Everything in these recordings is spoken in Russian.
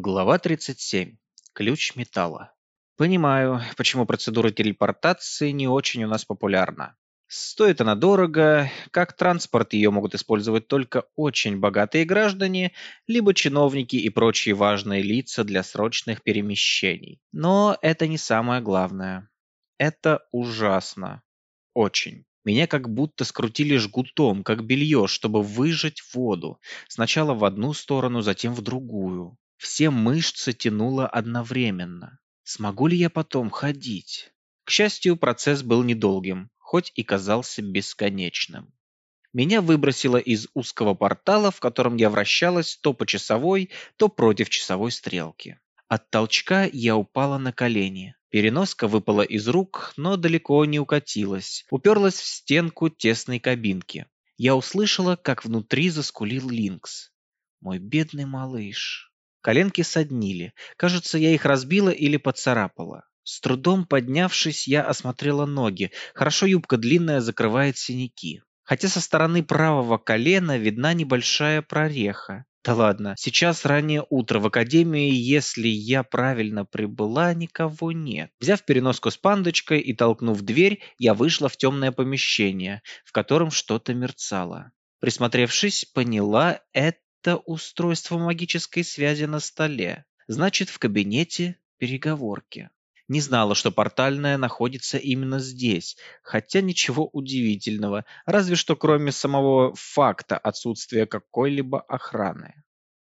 Глава 37. Ключ металла. Понимаю, почему процедура телепортации не очень у нас популярна. Стоит она дорого, как транспорт ее могут использовать только очень богатые граждане, либо чиновники и прочие важные лица для срочных перемещений. Но это не самое главное. Это ужасно. Очень. Меня как будто скрутили жгутом, как белье, чтобы выжать воду. Сначала в одну сторону, затем в другую. Все мышцы тянуло одновременно. Смогу ли я потом ходить? К счастью, процесс был недолгим, хоть и казался бесконечным. Меня выбросило из узкого портала, в котором я вращалась то по часовой, то против часовой стрелки. От толчка я упала на колени. Переноска выпала из рук, но далеко не укатилась. Уперлась в стенку тесной кабинки. Я услышала, как внутри заскулил Линкс. Мой бедный малыш. Коленки соднили. Кажется, я их разбила или поцарапала. С трудом поднявшись, я осмотрела ноги. Хорошо юбка длинная закрывает синяки. Хотя со стороны правого колена видна небольшая прореха. Да ладно, сейчас раннее утро в академии, если я правильно прибыла, никого нет. Взяв переноску с пандочкой и толкнув дверь, я вышла в темное помещение, в котором что-то мерцало. Присмотревшись, поняла, это это устройство магической связи на столе. Значит, в кабинете переговорки. Не знала, что портальная находится именно здесь, хотя ничего удивительного, разве что кроме самого факта отсутствия какой-либо охраны.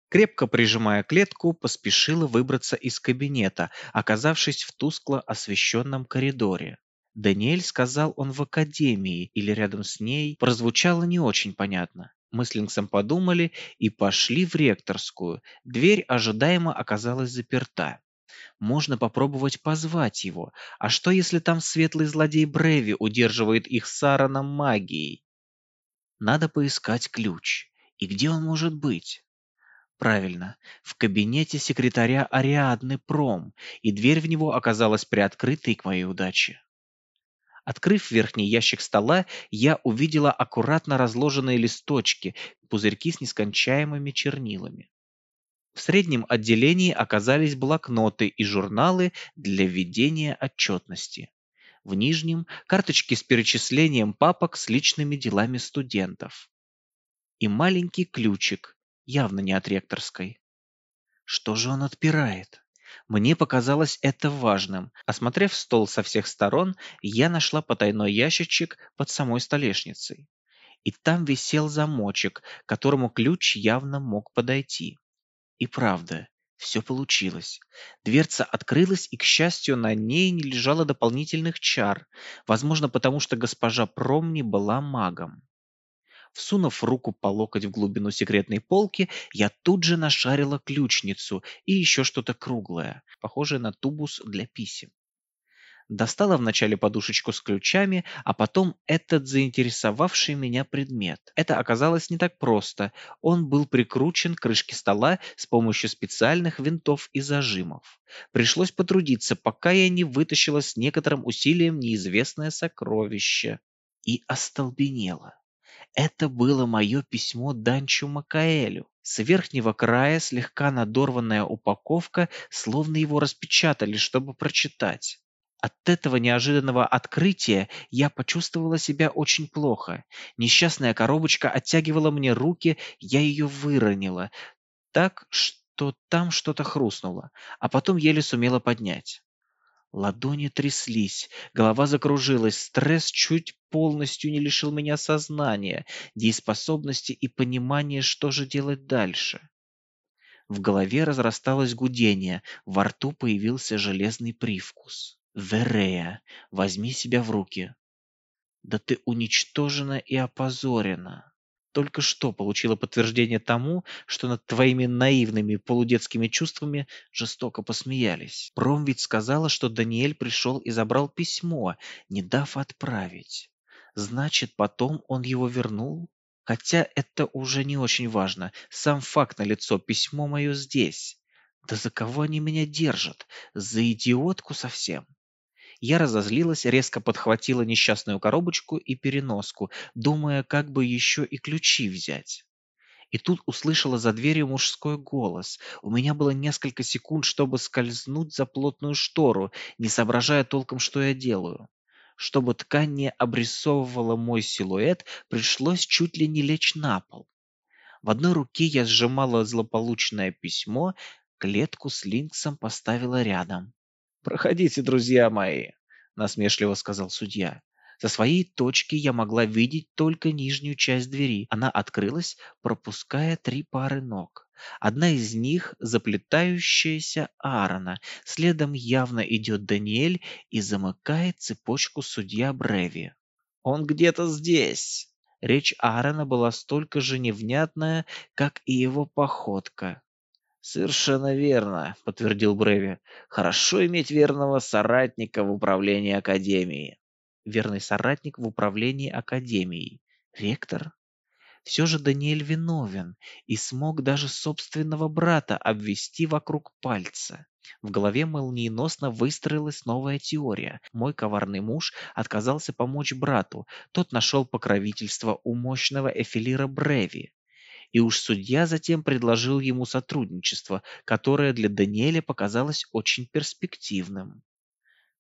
Крепко прижимая клетку, поспешила выбраться из кабинета, оказавшись в тускло освещенном коридоре. Даниэль сказал он в академии или рядом с ней, прозвучало не очень понятно. Мы подумали и пошли в ректорскую. Дверь ожидаемо оказалась заперта. Можно попробовать позвать его. А что, если там светлый злодей Бреви удерживает их с Аароном магией? Надо поискать ключ. И где он может быть? Правильно, в кабинете секретаря Ариадны Пром, и дверь в него оказалась приоткрытой к моей удаче. Открыв верхний ящик стола, я увидела аккуратно разложенные листочки, пузырьки с нескончаемыми чернилами. В среднем отделении оказались блокноты и журналы для ведения отчетности. В нижнем – карточки с перечислением папок с личными делами студентов. И маленький ключик, явно не от ректорской. Что же он отпирает? Мне показалось это важным. Осмотрев стол со всех сторон, я нашла потайной ящичек под самой столешницей. И там висел замочек, к которому ключ явно мог подойти. И правда, все получилось. Дверца открылась, и, к счастью, на ней не лежало дополнительных чар, возможно, потому что госпожа Промни была магом. Всунув руку по локоть в глубину секретной полки, я тут же нашарила ключницу и еще что-то круглое, похожее на тубус для писем. Достала вначале подушечку с ключами, а потом этот заинтересовавший меня предмет. Это оказалось не так просто. Он был прикручен к крышке стола с помощью специальных винтов и зажимов. Пришлось потрудиться, пока я не вытащила с некоторым усилием неизвестное сокровище. И остолбенела. Это было мое письмо Данчу Макаэлю. С верхнего края слегка надорванная упаковка, словно его распечатали, чтобы прочитать. От этого неожиданного открытия я почувствовала себя очень плохо. Несчастная коробочка оттягивала мне руки, я ее выронила. Так, что там что-то хрустнуло, а потом еле сумела поднять. Ладони тряслись, голова закружилась, стресс чуть полностью не лишил меня сознания, дееспособности и понимания, что же делать дальше. В голове разрасталось гудение, во рту появился железный привкус. «Верея, возьми себя в руки!» «Да ты уничтожена и опозорена!» Только что получила подтверждение тому, что над твоими наивными полудетскими чувствами жестоко посмеялись. Пром ведь сказала, что Даниэль пришел и забрал письмо, не дав отправить. Значит, потом он его вернул? Хотя это уже не очень важно. Сам факт налицо, письмо мое здесь. Да за кого они меня держат? За идиотку совсем? Я разозлилась, резко подхватила несчастную коробочку и переноску, думая, как бы еще и ключи взять. И тут услышала за дверью мужской голос. У меня было несколько секунд, чтобы скользнуть за плотную штору, не соображая толком, что я делаю. Чтобы ткань не обрисовывала мой силуэт, пришлось чуть ли не лечь на пол. В одной руке я сжимала злополучное письмо, клетку с линксом поставила рядом. «Проходите, друзья мои», — насмешливо сказал судья. Со своей точки я могла видеть только нижнюю часть двери. Она открылась, пропуская три пары ног. Одна из них — заплетающаяся Аарона. Следом явно идет Даниэль и замыкает цепочку судья Бреви. «Он где-то здесь!» Речь Аарона была столько же невнятная, как и его походка. «Совершенно верно», — подтвердил Бреви. «Хорошо иметь верного соратника в управлении Академией» верный соратник в управлении академией. Ректор? Все же Даниэль виновен и смог даже собственного брата обвести вокруг пальца. В голове молниеносно выстроилась новая теория. Мой коварный муж отказался помочь брату. Тот нашел покровительство у мощного эфилира Бреви. И уж судья затем предложил ему сотрудничество, которое для Даниэля показалось очень перспективным.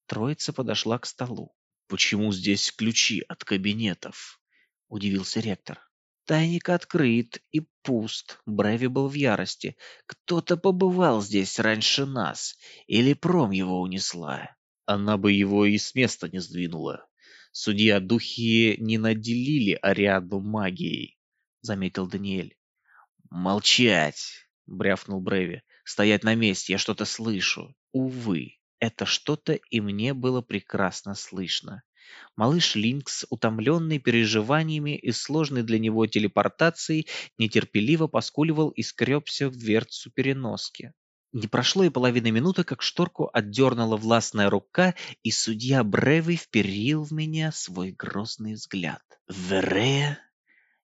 Троица подошла к столу. «Почему здесь ключи от кабинетов?» – удивился ректор. Тайник открыт и пуст. Брэви был в ярости. Кто-то побывал здесь раньше нас. Или пром его унесла. Она бы его и с места не сдвинула. Судья духи не наделили Ариаду магией, заметил Даниэль. Молчать, брявкнул Брэви. Стоять на месте, я что-то слышу. Увы, это что-то и мне было прекрасно слышно. Малыш Линкс, утомленный переживаниями и сложной для него телепортацией, нетерпеливо поскуливал и скребся в дверцу переноски. Не прошло и половины минуты, как шторку отдернула властная рука, и судья Бревый вперил в меня свой грозный взгляд. «Верея?»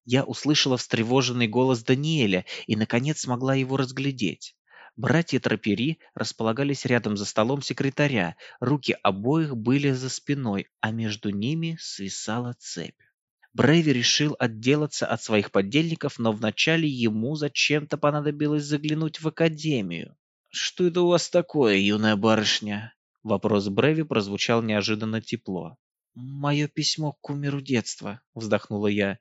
Я услышала встревоженный голос Даниэля и, наконец, смогла его разглядеть. Братья Тропери располагались рядом за столом секретаря, руки обоих были за спиной, а между ними свисала цепь. Брейви решил отделаться от своих подельников, но вначале ему зачем-то понадобилось заглянуть в академию. «Что это у вас такое, юная барышня?» Вопрос Брэви прозвучал неожиданно тепло. «Мое письмо к кумиру детства», — вздохнула я.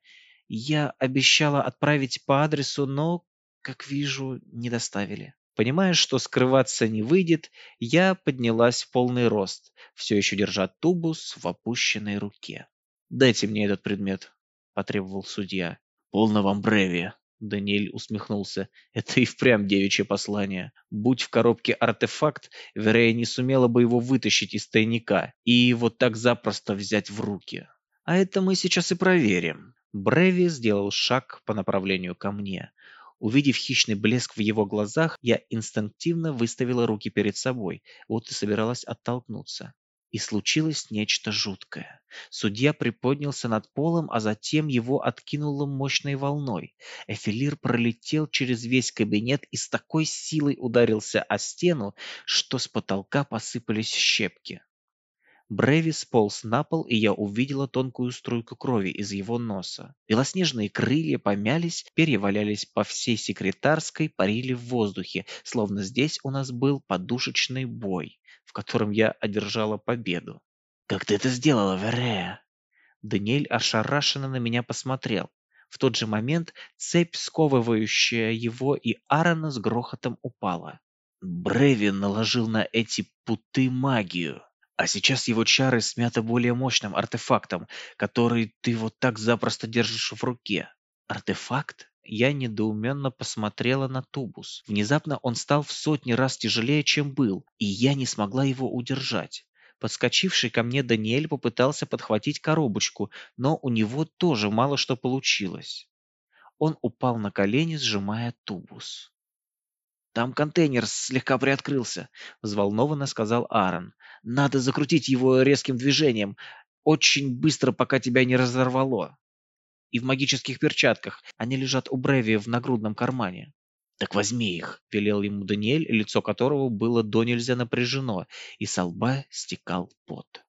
«Я обещала отправить по адресу, но, как вижу, не доставили». Понимая, что скрываться не выйдет, я поднялась в полный рост, все еще держа тубус в опущенной руке. «Дайте мне этот предмет», — потребовал судья. «Полно вам бреви», — Даниэль усмехнулся. «Это и впрямь девичье послание. Будь в коробке артефакт, Верея не сумела бы его вытащить из тайника и его так запросто взять в руки. А это мы сейчас и проверим». Бреви сделал шаг по направлению ко мне. Увидев хищный блеск в его глазах, я инстинктивно выставила руки перед собой, вот и собиралась оттолкнуться. И случилось нечто жуткое. Судья приподнялся над полом, а затем его откинуло мощной волной. Эфилир пролетел через весь кабинет и с такой силой ударился о стену, что с потолка посыпались щепки. Брэви сполз на пол, и я увидела тонкую струйку крови из его носа. Белоснежные крылья помялись, перья валялись по всей секретарской, парили в воздухе, словно здесь у нас был подушечный бой, в котором я одержала победу. «Как ты это сделала, Верея?» Даниэль ошарашенно на меня посмотрел. В тот же момент цепь, сковывающая его и Аарона, с грохотом упала. Брэви наложил на эти путы магию. А сейчас его чары смяты более мощным артефактом, который ты вот так запросто держишь в руке. Артефакт? Я недоуменно посмотрела на тубус. Внезапно он стал в сотни раз тяжелее, чем был, и я не смогла его удержать. Подскочивший ко мне Даниэль попытался подхватить коробочку, но у него тоже мало что получилось. Он упал на колени, сжимая тубус. «Там контейнер слегка приоткрылся», — взволнованно сказал Аарон. «Надо закрутить его резким движением. Очень быстро, пока тебя не разорвало. И в магических перчатках. Они лежат у Бреви в нагрудном кармане». «Так возьми их», — велел ему Даниэль, лицо которого было до нельзя напряжено, и со лба стекал пот.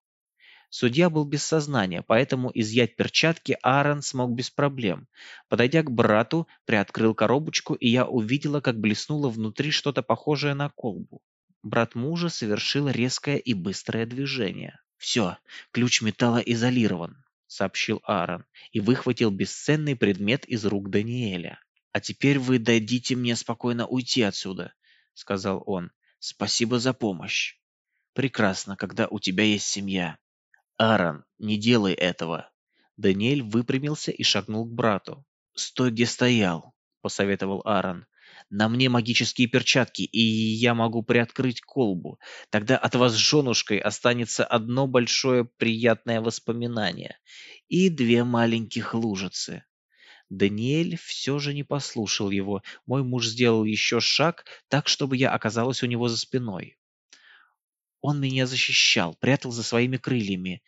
Судья был без сознания, поэтому изъять перчатки Аарон смог без проблем. Подойдя к брату, приоткрыл коробочку, и я увидела, как блеснуло внутри что-то похожее на колбу. Брат мужа совершил резкое и быстрое движение. «Все, ключ металла изолирован», — сообщил Аарон и выхватил бесценный предмет из рук Даниэля. «А теперь вы дадите мне спокойно уйти отсюда», — сказал он. «Спасибо за помощь. Прекрасно, когда у тебя есть семья. Аарон, не делай этого. Даниэль выпрямился и шагнул к брату. Стой, где стоял, посоветовал Аарон. На мне магические перчатки, и я могу приоткрыть колбу. Тогда от вас с женушкой останется одно большое приятное воспоминание и две маленьких лужицы. Даниэль все же не послушал его. Мой муж сделал еще шаг, так, чтобы я оказалась у него за спиной. Он меня защищал, прятал за своими крыльями,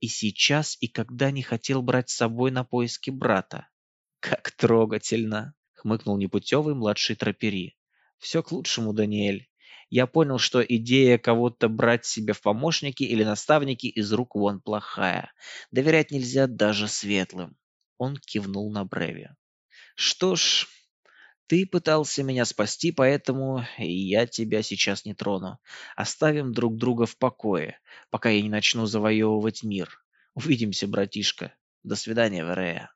и сейчас и когда не хотел брать с собой на поиски брата. «Как трогательно!» — хмыкнул непутевый младший тропери. «Все к лучшему, Даниэль. Я понял, что идея кого-то брать себе в помощники или наставники из рук вон плохая. Доверять нельзя даже светлым». Он кивнул на Бреви. «Что ж, ты пытался меня спасти, поэтому я тебя сейчас не трону. Оставим друг друга в покое, пока я не начну завоевывать мир. Увидимся, братишка. До свидания, Верея.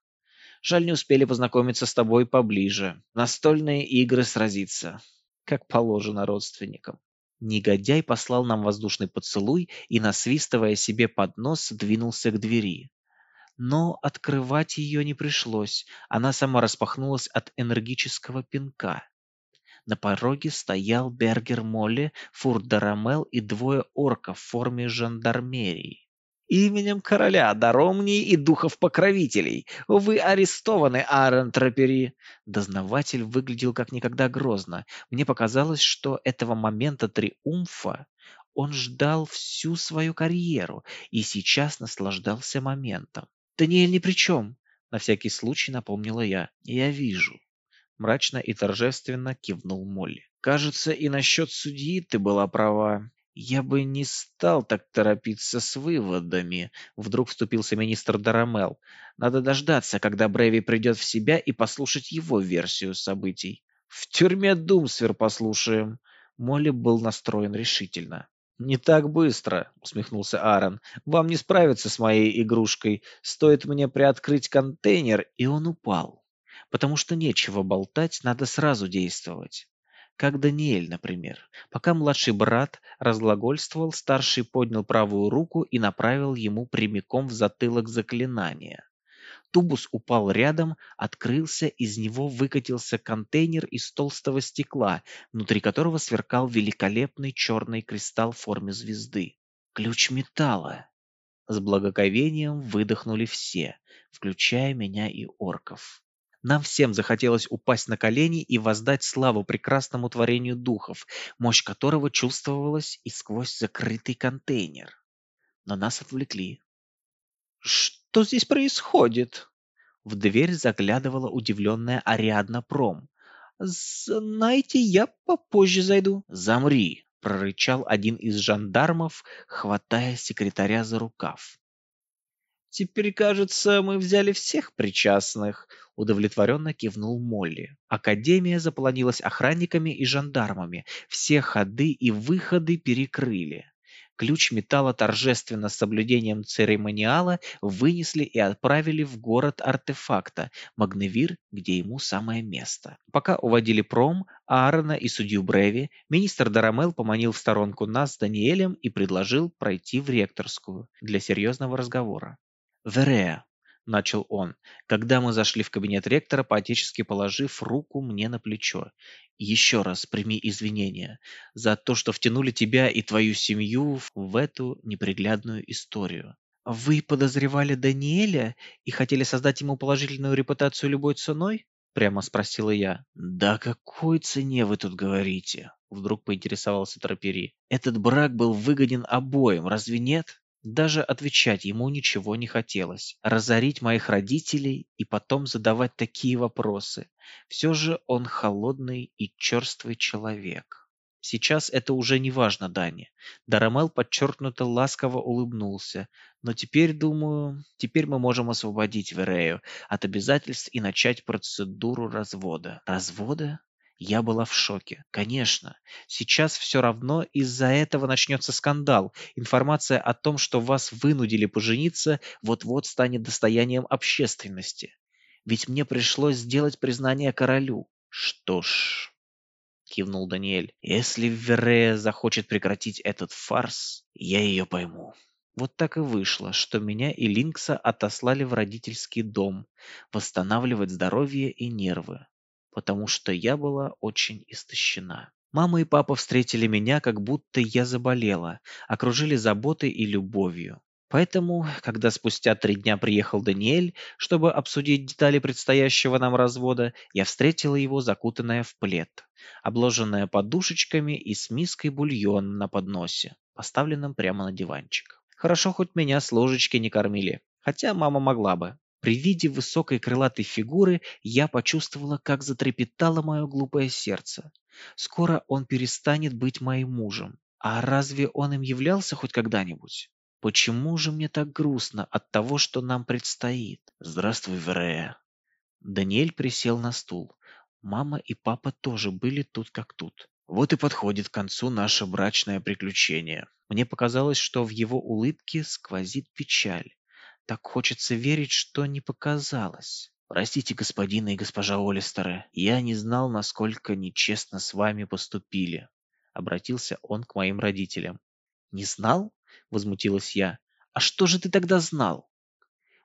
Жаль, не успели познакомиться с тобой поближе. Настольные игры сразиться. Как положено родственникам. Негодяй послал нам воздушный поцелуй и, насвистывая себе под нос, двинулся к двери. Но открывать ее не пришлось, она сама распахнулась от энергического пинка. На пороге стоял Бергер Молли, Фурдарамел и двое орков в форме жандармерии. «Именем короля, даромней и духов-покровителей! Вы арестованы, Аарон Трапери!» Дознаватель выглядел как никогда грозно. Мне показалось, что этого момента триумфа он ждал всю свою карьеру и сейчас наслаждался моментом. «Даниэль ни при чем», — на всякий случай напомнила я. «Я вижу». Мрачно и торжественно кивнул Молли. «Кажется, и насчет судьи ты была права. Я бы не стал так торопиться с выводами», — вдруг вступился министр Дарамел. «Надо дождаться, когда Брэви придет в себя и послушать его версию событий». «В тюрьме Думсвер послушаем». Молли был настроен решительно. «Не так быстро», — усмехнулся Аарон. «Вам не справиться с моей игрушкой. Стоит мне приоткрыть контейнер, и он упал. Потому что нечего болтать, надо сразу действовать. Как Даниэль, например. Пока младший брат разглагольствовал, старший поднял правую руку и направил ему прямиком в затылок заклинание. Тубус упал рядом, открылся, из него выкатился контейнер из толстого стекла, внутри которого сверкал великолепный черный кристалл в форме звезды. Ключ металла. С благоговением выдохнули все, включая меня и орков. Нам всем захотелось упасть на колени и воздать славу прекрасному творению духов, мощь которого чувствовалась и сквозь закрытый контейнер. Но нас отвлекли. «Что здесь происходит?» В дверь заглядывала удивленная Ариадна Пром. «Знаете, я попозже зайду». «Замри!» — прорычал один из жандармов, хватая секретаря за рукав. «Теперь, кажется, мы взяли всех причастных», — удовлетворенно кивнул Молли. Академия заполонилась охранниками и жандармами. Все ходы и выходы перекрыли. Ключ металла торжественно с соблюдением церемониала вынесли и отправили в город артефакта, Магневир, где ему самое место. Пока уводили пром, Аарона и судью Бреви, министр Дарамел поманил в сторонку нас с Даниэлем и предложил пройти в ректорскую для серьезного разговора. «Верея», — начал он, когда мы зашли в кабинет ректора, поотечески положив руку мне на плечо еще раз прими извинения за то, что втянули тебя и твою семью в эту неприглядную историю. Вы подозревали Даниэля и хотели создать ему положительную репутацию любой ценой? Прямо спросила я. Да какой цене вы тут говорите? Вдруг поинтересовался Тропери. Этот брак был выгоден обоим, разве нет? Даже отвечать ему ничего не хотелось. Разорить моих родителей и потом задавать такие вопросы. Все же он холодный и черствый человек. Сейчас это уже не важно, Дани. Дарамел подчеркнуто ласково улыбнулся. Но теперь, думаю, теперь мы можем освободить Верею от обязательств и начать процедуру развода. Развода? Я была в шоке. Конечно. Сейчас все равно из-за этого начнется скандал. Информация о том, что вас вынудили пожениться, вот-вот станет достоянием общественности. Ведь мне пришлось сделать признание королю. Что ж, кивнул Даниэль. Если Верея захочет прекратить этот фарс, я ее пойму. Вот так и вышло, что меня и Линкса отослали в родительский дом восстанавливать здоровье и нервы потому что я была очень истощена. Мама и папа встретили меня, как будто я заболела, окружили заботой и любовью. Поэтому, когда спустя три дня приехал Даниэль, чтобы обсудить детали предстоящего нам развода, я встретила его закутанная в плед, обложенная подушечками и с миской бульона на подносе, поставленном прямо на диванчик. Хорошо, хоть меня с ложечки не кормили, хотя мама могла бы. При виде высокой крылатой фигуры я почувствовала, как затрепетало мое глупое сердце. Скоро он перестанет быть моим мужем. А разве он им являлся хоть когда-нибудь? Почему же мне так грустно от того, что нам предстоит? Здравствуй, Верея. Даниэль присел на стул. Мама и папа тоже были тут как тут. Вот и подходит к концу наше брачное приключение. Мне показалось, что в его улыбке сквозит печаль. Так хочется верить, что не показалось. Простите, господин и госпожа Олистеры, я не знал, насколько нечестно с вами поступили. Обратился он к моим родителям. Не знал? Возмутилась я. А что же ты тогда знал?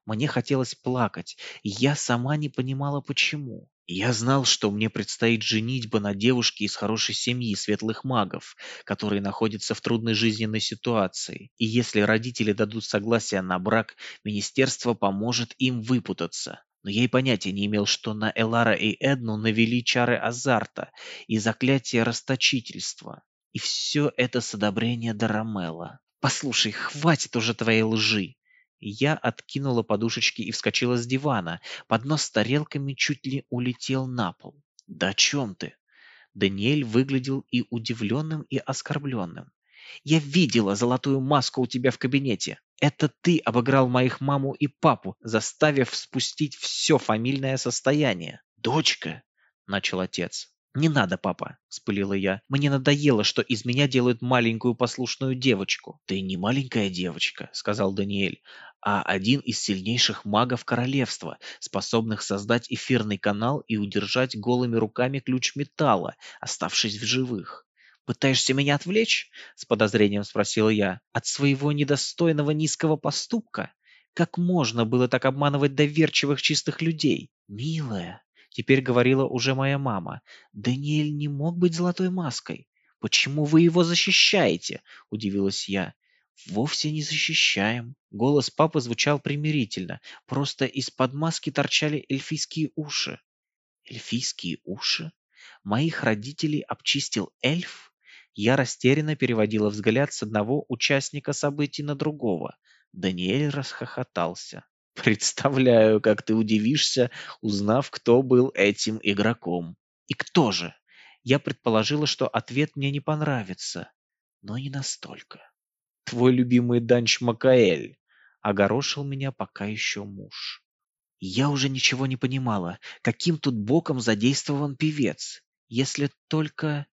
Мне хотелось плакать, и я сама не понимала, почему. Я знал, что мне предстоит женитьба на девушке из хорошей семьи светлых магов, которые находятся в трудной жизненной ситуации. И если родители дадут согласие на брак, министерство поможет им выпутаться. Но я и понятия не имел, что на Элара и Эдну навели чары азарта и заклятие расточительства. И все это с одобрения Дарамела. «Послушай, хватит уже твоей лжи!» Я откинула подушечки и вскочила с дивана. Поднос с тарелками чуть ли улетел на пол. «Да о чем ты?» Даниэль выглядел и удивленным, и оскорбленным. «Я видела золотую маску у тебя в кабинете. Это ты обыграл моих маму и папу, заставив спустить все фамильное состояние». «Дочка!» — начал отец. «Не надо, папа», — вспылила я. «Мне надоело, что из меня делают маленькую послушную девочку». «Ты не маленькая девочка», — сказал Даниэль, «а один из сильнейших магов королевства, способных создать эфирный канал и удержать голыми руками ключ металла, оставшись в живых». «Пытаешься меня отвлечь?» — с подозрением спросила я. «От своего недостойного низкого поступка? Как можно было так обманывать доверчивых чистых людей?» «Милая», Теперь говорила уже моя мама. «Даниэль не мог быть золотой маской. Почему вы его защищаете?» – удивилась я. «Вовсе не защищаем». Голос папы звучал примирительно. Просто из-под маски торчали эльфийские уши. Эльфийские уши? Моих родителей обчистил эльф? Я растерянно переводила взгляд с одного участника событий на другого. Даниэль расхохотался. Представляю, как ты удивишься, узнав, кто был этим игроком. И кто же? Я предположила, что ответ мне не понравится, но не настолько. Твой любимый Данч Макаэль, огорошил меня пока еще муж. Я уже ничего не понимала, каким тут боком задействован певец, если только...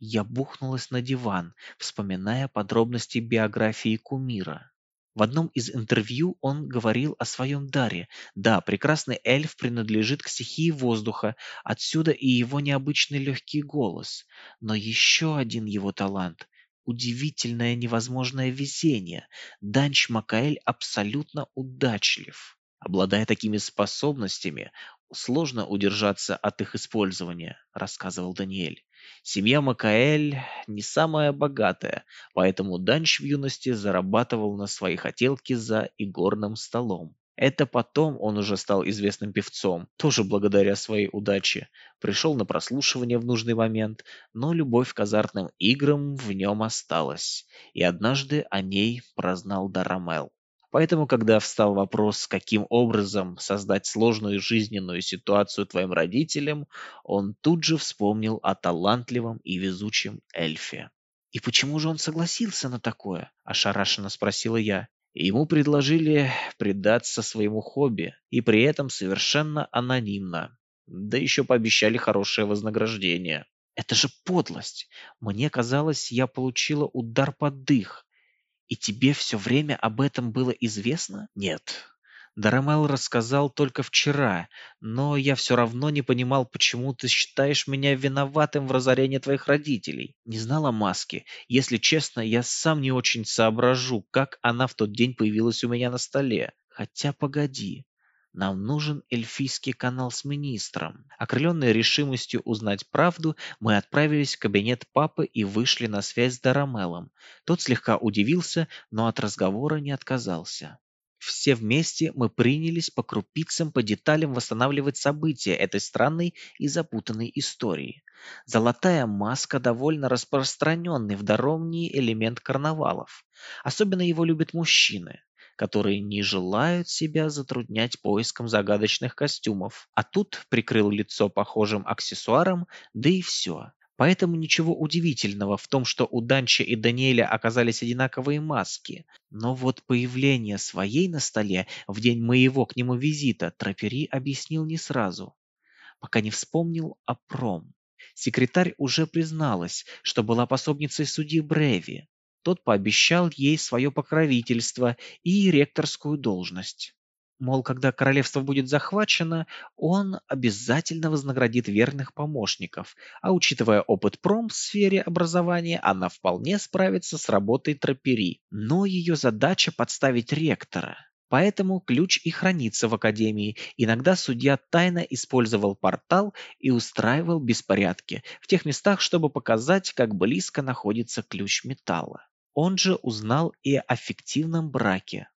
Я бухнулась на диван, вспоминая подробности биографии кумира. В одном из интервью он говорил о своем даре. Да, прекрасный эльф принадлежит к стихии воздуха, отсюда и его необычный легкий голос. Но еще один его талант – удивительное невозможное везение. Данч Макаэль абсолютно удачлив. Обладая такими способностями, сложно удержаться от их использования, рассказывал Даниэль. Семья Макаэль не самая богатая, поэтому Данч в юности зарабатывал на свои хотелки за игорным столом. Это потом он уже стал известным певцом, тоже благодаря своей удаче. Пришел на прослушивание в нужный момент, но любовь к азартным играм в нем осталась. И однажды о ней прознал Дарамел. Поэтому, когда встал вопрос, каким образом создать сложную жизненную ситуацию твоим родителям, он тут же вспомнил о талантливом и везучем эльфе. «И почему же он согласился на такое?» – ошарашенно спросила я. Ему предложили предаться своему хобби, и при этом совершенно анонимно. Да еще пообещали хорошее вознаграждение. Это же подлость. Мне казалось, я получила удар под дых. И тебе все время об этом было известно? Нет. Дарамел рассказал только вчера, но я все равно не понимал, почему ты считаешь меня виноватым в разорении твоих родителей. Не знала маски. Если честно, я сам не очень соображу, как она в тот день появилась у меня на столе. Хотя погоди. Нам нужен эльфийский канал с министром. Окрыленные решимостью узнать правду, мы отправились в кабинет папы и вышли на связь с Дарамелом. Тот слегка удивился, но от разговора не отказался. Все вместе мы принялись по крупицам, по деталям восстанавливать события этой странной и запутанной истории. Золотая маска довольно распространенный в Даромнии элемент карнавалов. Особенно его любят мужчины которые не желают себя затруднять поиском загадочных костюмов. А тут прикрыл лицо похожим аксессуаром, да и все. Поэтому ничего удивительного в том, что у Данча и Даниэля оказались одинаковые маски. Но вот появление своей на столе в день моего к нему визита Трапери объяснил не сразу. Пока не вспомнил о пром. Секретарь уже призналась, что была пособницей судьи Бреви. Тот пообещал ей свое покровительство и ректорскую должность. Мол, когда королевство будет захвачено, он обязательно вознаградит верных помощников, а учитывая опыт пром в сфере образования, она вполне справится с работой тропери. Но ее задача подставить ректора. Поэтому ключ и хранится в академии. Иногда судья тайно использовал портал и устраивал беспорядки в тех местах, чтобы показать, как близко находится ключ металла. Он же узнал и о фиктивном браке.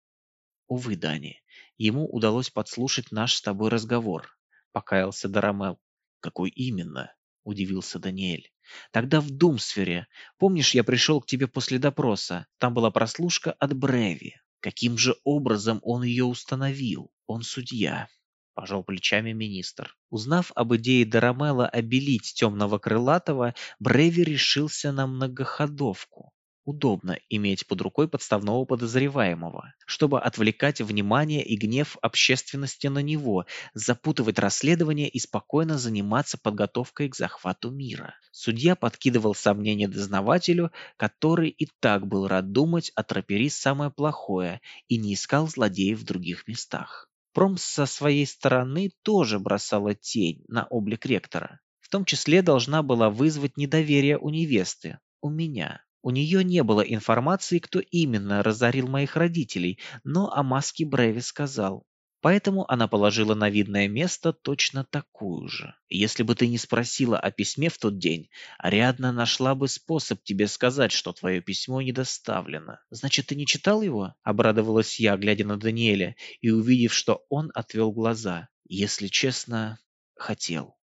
Увы, Дани, ему удалось подслушать наш с тобой разговор, покаялся Дарамел. Какой именно? удивился Даниэль. Тогда в Думсфере. Помнишь, я пришел к тебе после допроса? Там была прослушка от Бреви. Каким же образом он ее установил? Он судья. Пожал плечами министр. Узнав об идее Дарамела обелить темного крылатого, Бреви решился на многоходовку. Удобно иметь под рукой подставного подозреваемого, чтобы отвлекать внимание и гнев общественности на него, запутывать расследование и спокойно заниматься подготовкой к захвату мира. Судья подкидывал сомнения дознавателю, который и так был рад думать о тропери самое плохое и не искал злодеев в других местах. Пром со своей стороны тоже бросала тень на облик ректора. В том числе должна была вызвать недоверие у невесты, у меня. У нее не было информации, кто именно разорил моих родителей, но о маске Брэви сказал. Поэтому она положила на видное место точно такую же. Если бы ты не спросила о письме в тот день, Ариадна нашла бы способ тебе сказать, что твое письмо не доставлено. Значит, ты не читал его? Обрадовалась я, глядя на Даниэля, и увидев, что он отвел глаза. Если честно, хотел,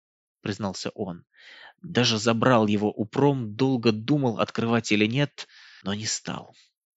признался он. Даже забрал его упром, долго думал, открывать или нет, но не стал.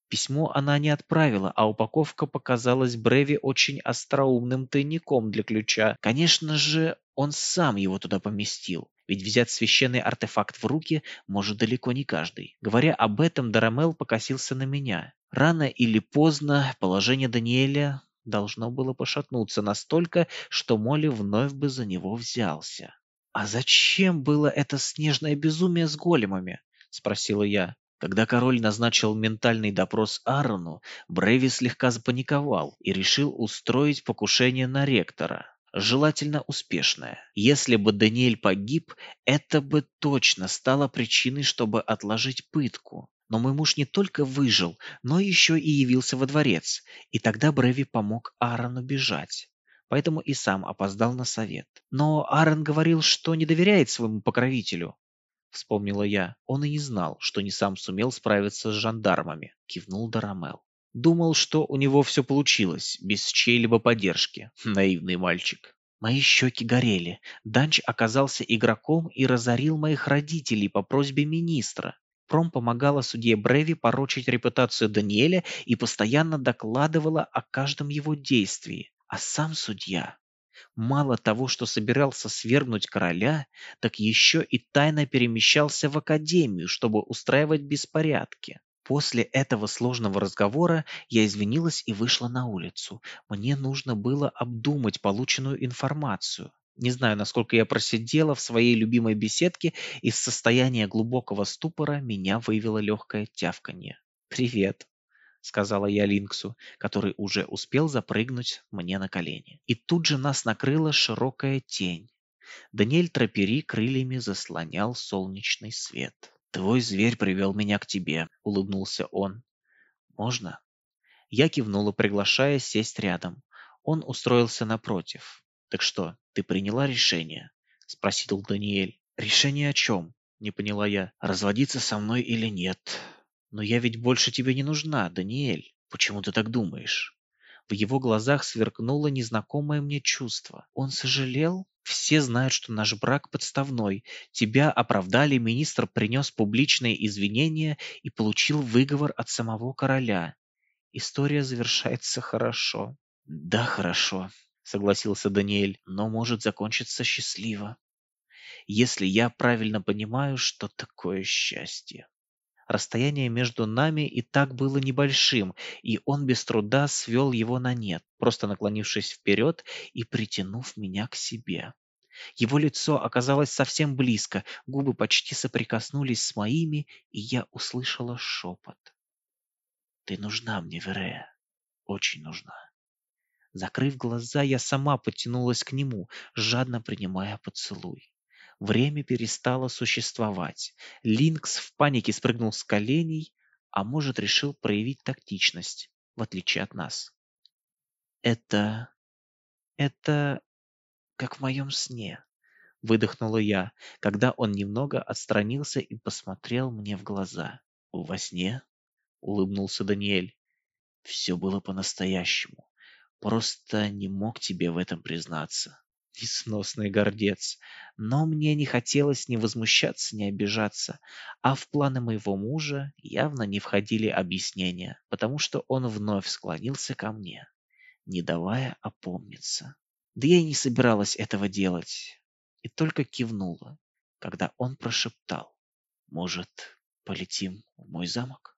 Письмо она не отправила, а упаковка показалась Бреви очень остроумным тайником для ключа. Конечно же, он сам его туда поместил. Ведь взять священный артефакт в руки может далеко не каждый. Говоря об этом, Дарамел покосился на меня. Рано или поздно положение Даниэля должно было пошатнуться настолько, что Молли вновь бы за него взялся. «А зачем было это снежное безумие с големами?» — спросила я. Когда король назначил ментальный допрос Аарону, Брэви слегка запаниковал и решил устроить покушение на ректора. Желательно успешное. Если бы Даниэль погиб, это бы точно стало причиной, чтобы отложить пытку. Но мой муж не только выжил, но еще и явился во дворец, и тогда Брэви помог Аарону бежать поэтому и сам опоздал на совет. Но Аарон говорил, что не доверяет своему покровителю. Вспомнила я. Он и не знал, что не сам сумел справиться с жандармами. Кивнул Дарамел. Думал, что у него все получилось, без чьей-либо поддержки. Наивный мальчик. Мои щеки горели. Данч оказался игроком и разорил моих родителей по просьбе министра. Пром помогала судье Бреви порочить репутацию Даниэля и постоянно докладывала о каждом его действии. А сам судья мало того, что собирался свергнуть короля, так еще и тайно перемещался в академию, чтобы устраивать беспорядки. После этого сложного разговора я извинилась и вышла на улицу. Мне нужно было обдумать полученную информацию. Не знаю, насколько я просидела в своей любимой беседке, из состояния глубокого ступора меня вывело легкое тявканье. «Привет», — сказала я Линксу, который уже успел запрыгнуть мне на колени. И тут же нас накрыла широкая тень. Даниэль Трапери крыльями заслонял солнечный свет. «Твой зверь привел меня к тебе», — улыбнулся он. «Можно?» Я кивнула, приглашая сесть рядом. Он устроился напротив. «Так что, ты приняла решение?» — спросил Даниэль. «Решение о чем?» — не поняла я. «Разводиться со мной или нет?» «Но я ведь больше тебе не нужна, Даниэль. Почему ты так думаешь?» В его глазах сверкнуло незнакомое мне чувство. Он сожалел? Все знают, что наш брак подставной. Тебя оправдали, министр принес публичные извинения и получил выговор от самого короля. История завершается хорошо. Да, хорошо, согласился Даниэль, но может закончиться счастливо. Если я правильно понимаю, что такое счастье. Расстояние между нами и так было небольшим, и он без труда свел его на нет, просто наклонившись вперед и притянув меня к себе. Его лицо оказалось совсем близко, губы почти соприкоснулись с моими, и я услышала шепот. «Ты нужна мне, Верея, очень нужна». Закрыв глаза, я сама потянулась к нему, жадно принимая поцелуй. Время перестало существовать. Линкс в панике спрыгнул с коленей, а может, решил проявить тактичность, в отличие от нас. «Это... это... как в моем сне», — выдохнула я, когда он немного отстранился и посмотрел мне в глаза. «Во сне?» — улыбнулся Даниэль. «Все было по-настоящему. Просто не мог тебе в этом признаться. Несносный гордец. Но мне не хотелось ни возмущаться, ни обижаться, а в планы моего мужа явно не входили объяснения, потому что он вновь склонился ко мне, не давая опомниться. Да я и не собиралась этого делать, и только кивнула, когда он прошептал, «Может, полетим в мой замок?»